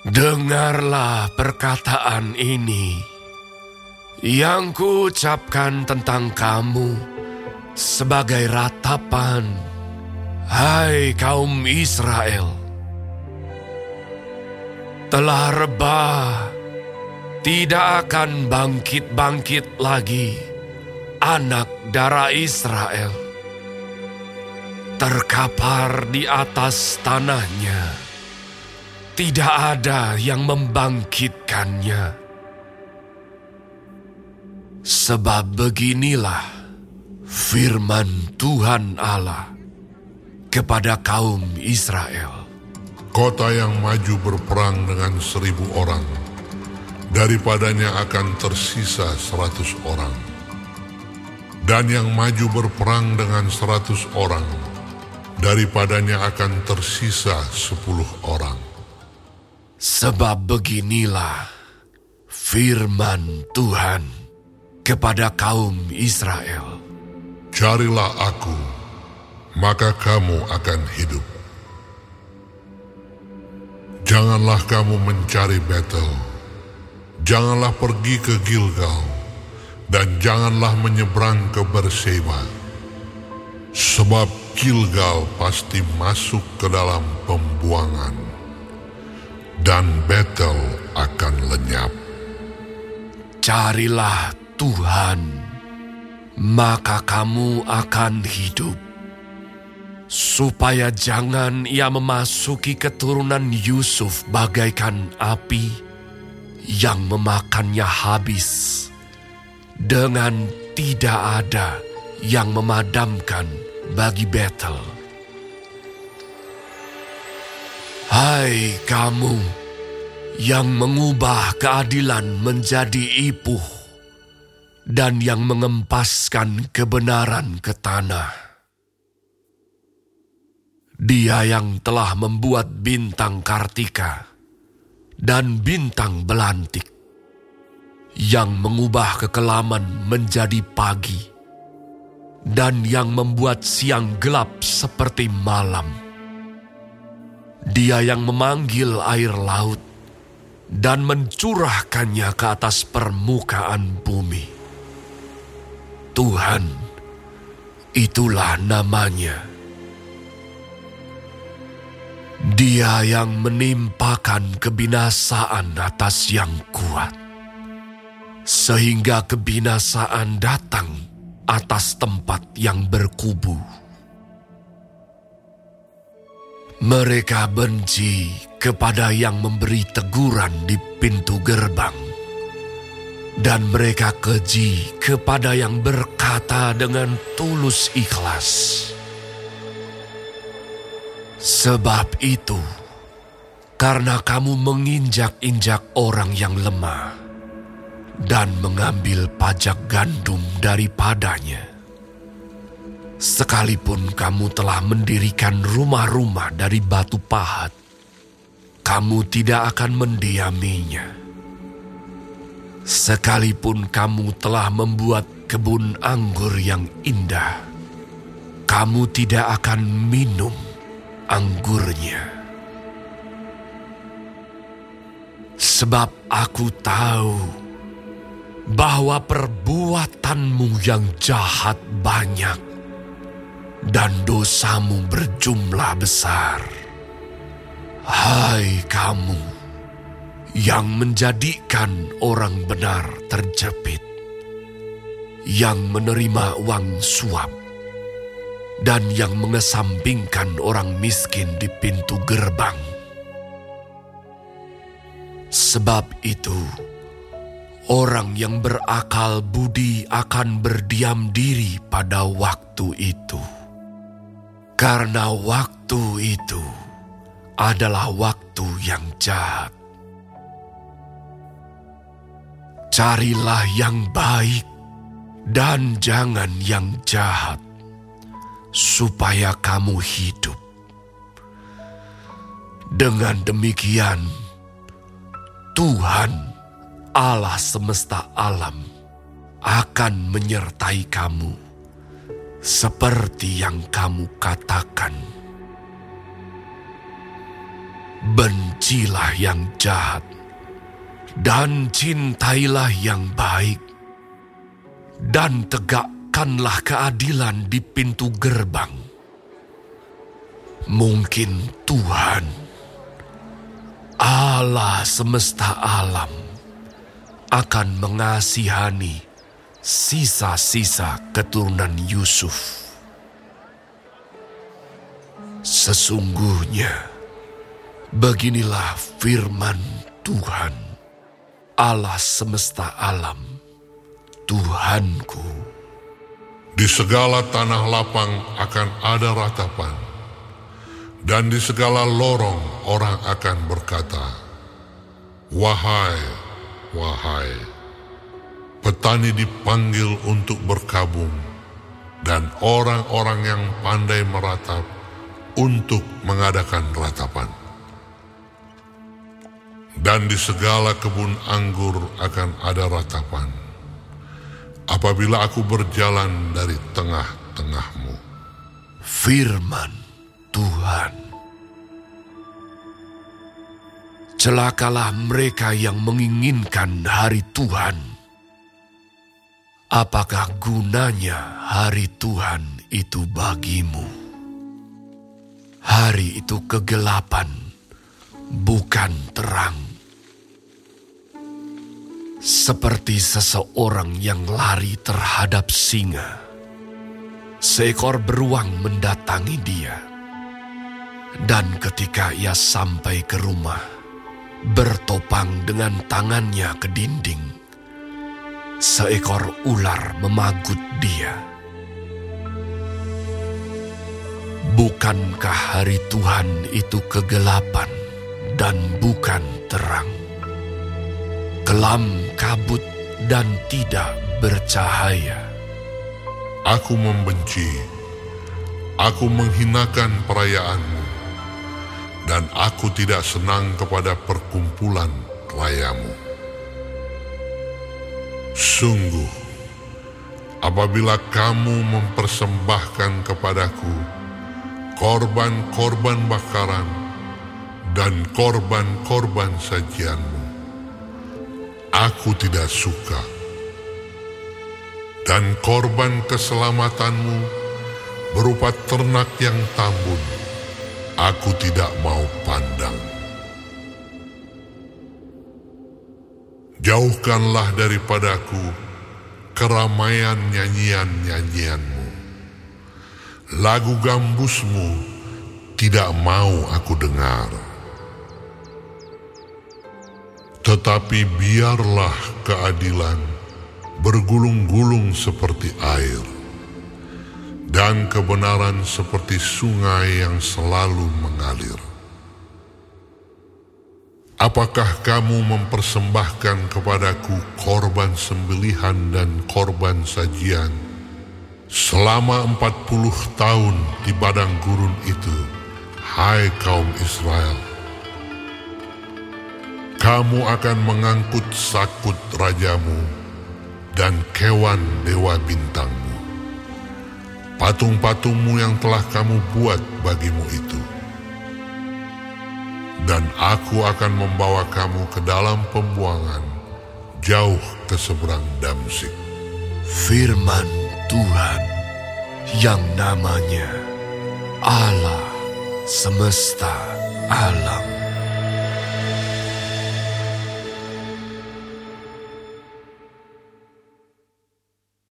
Dengarlah perkataan ini yang kuucapkan tentang kamu sebagai ratapan, hai kaum Israel. Telah rebah, tidak akan bangkit-bangkit lagi anak darah Israel. Terkapar di atas tanahnya tidak ada yang membangkitkannya. Sebab beginilah firman Tuhan Allah kepada kaum Israel. Kota yang maju berperang dengan seribu orang, daripadanya akan tersisa seratus orang. Dan yang maju berperang dengan seratus orang, daripadanya akan tersisa sepuluh orang. Sebab beginilah firman Tuhan kepada kaum Israel. Carilah aku, maka kamu akan hidup. Janganlah kamu mencari Betel, janganlah pergi ke Gilgal, dan janganlah menyeberang ke Berseba. Sebab Gilgal pasti masuk ke dalam pembuangan dan Betel akan lenyap. Carilah Tuhan, maka kamu akan hidup. Supaya jangan ia memasuki keturunan Yusuf bagaikan api yang memakannya habis, dengan tidak ada yang memadamkan bagi Betel. Hai kamu yang mengubah keadilan menjadi ipuh dan yang mengempaskan kebenaran ke tanah. Dia yang telah membuat bintang Kartika dan bintang belantik, yang mengubah kekelaman menjadi pagi, dan yang membuat siang gelap seperti malam dia yang memanggil air laut dan mencurahkannya ke atas permukaan bumi. Tuhan, itulah namanya. Dia yang menimpakan kebinasaan atas yang kuat, sehingga kebinasaan datang atas tempat yang berkubu. Mereka benci kepada yang memberi teguran di pintu gerbang, dan mereka keji kepada yang berkata dengan tulus ikhlas. Sebab itu, karena kamu menginjak-injak orang yang lemah dan mengambil pajak gandum daripadanya Sekalipun kamu telah mendirikan rumah-rumah dari batu pahat, kamu tidak akan mendiaminya. Sekalipun kamu telah membuat kebun anggur yang indah, kamu tidak akan minum anggurnya. Sebab aku tahu bahwa perbuatanmu yang jahat banyak dan dosamu berjumlah besar. Hai kamu yang menjadikan orang benar terjepit, yang menerima uang suap, dan yang mengesampingkan orang miskin di pintu gerbang. Sebab itu, orang yang berakal budi akan berdiam diri pada waktu itu. Karena waktu itu adalah waktu yang jahat. Carilah yang baik dan jangan yang jahat, supaya kamu hidup. Dengan demikian, Tuhan Allah semesta alam akan menyertai kamu seperti yang kamu katakan. bencilah yang jahat, dan cintailah yang baik, dan tegakkanlah keadilan di pintu gerbang. Mungkin Tuhan, Allah semesta alam, akan mengasihani sisa-sisa keturunan Yusuf. Sesungguhnya, beginilah firman Tuhan, Allah semesta alam, Tuhanku. Di segala tanah lapang akan ada ratapan, dan di segala lorong orang akan berkata, Wahai, wahai, petani dipanggil untuk berkabung, dan orang-orang yang pandai meratap untuk mengadakan ratapan. Dan di segala kebun anggur akan ada ratapan, apabila aku berjalan dari tengah-tengahmu. Firman Tuhan. Celakalah mereka yang menginginkan hari Tuhan. Apakah gunanya hari Tuhan itu bagimu? Hari itu kegelapan, bukan terang. Seperti seseorang yang lari terhadap singa. Seekor beruang mendatangi dia. Dan ketika ia sampai ke rumah, bertopang dengan tangannya ke dinding, seekor ular memagut dia. Bukankah hari Tuhan itu kegelapan dan bukan terang? Kelam kabut dan tidak bercahaya. Aku membenci, aku menghinakan perayaanmu, dan aku tidak senang kepada perkumpulan rayamu. Sungguh, apabila kamu mempersembahkan kepadaku korban-korban bakaran dan korban-korban sajianmu, aku tidak suka. Dan korban keselamatanmu berupa ternak yang tambun, aku tidak mau pandang. Jauhkanlah daripadaku keramaian nyanyian-nyanyianmu. Lagu gambusmu tidak mau aku dengar. Tetapi biarlah keadilan bergulung-gulung seperti air, dan kebenaran seperti sungai yang selalu mengalir. Apakah kamu mempersembahkan kepadaku korban sembelihan dan korban sajian selama empat puluh tahun di padang gurun itu, hai kaum Israel? Kamu akan mengangkut sakut rajamu dan kewan dewa bintangmu. Patung-patungmu yang telah kamu buat bagimu itu. Dan aku akan membawa kamu ke dalam pembuangan, jauh ke seberang Damsik. Firman Tuhan yang namanya Allah semesta alam.